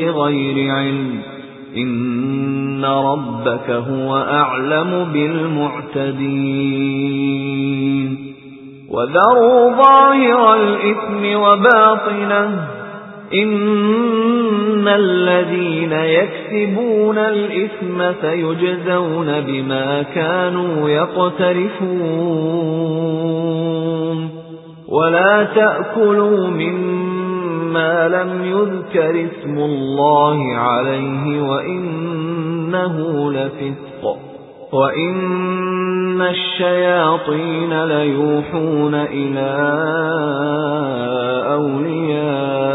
بِغَيْرِ عِلْمٍ. إِنَّ رَبَّكَ هُوَ أَعْلَمُ بِالْمُعْتَدِينَ. وَذَرُوا ظَاهِرَ الْإِثْمِ وَبَاطِنَهُ. إِنَّ الَّذِينَ يَكْسِبُونَ الْإِثْمَ سَيُجْزَوْنَ بِمَا كَانُوا يَقْتَرِفُونَ. وَلَا تَأْكُلُوا مِمَّا لَمْ يُذْكَرِ اسْمُ اللَّهِ عَلَيْهِ وَإِنَّهُ لَفِسْقٌ وَإِنَّ الشَّيَاطِينَ لَيُوحُونَ إِلَى أَوْلِيَائِهِمْ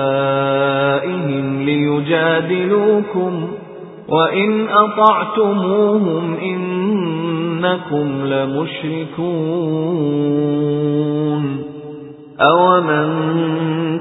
لِيُجَادِلُوكُمْ وَإِنْ أَطَعْتُمُوهُمْ إِنَّكُمْ لَمُشْرِكُونَ أَوَمَنْ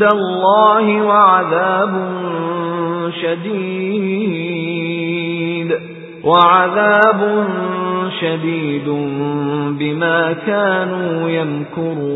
عِندَ اللَّهِ وَعَذَابٌ شَدِيدٌ. وَعَذَابٌ شَدِيدٌ بِمَا كَانُوا يَمْكُرُونَ.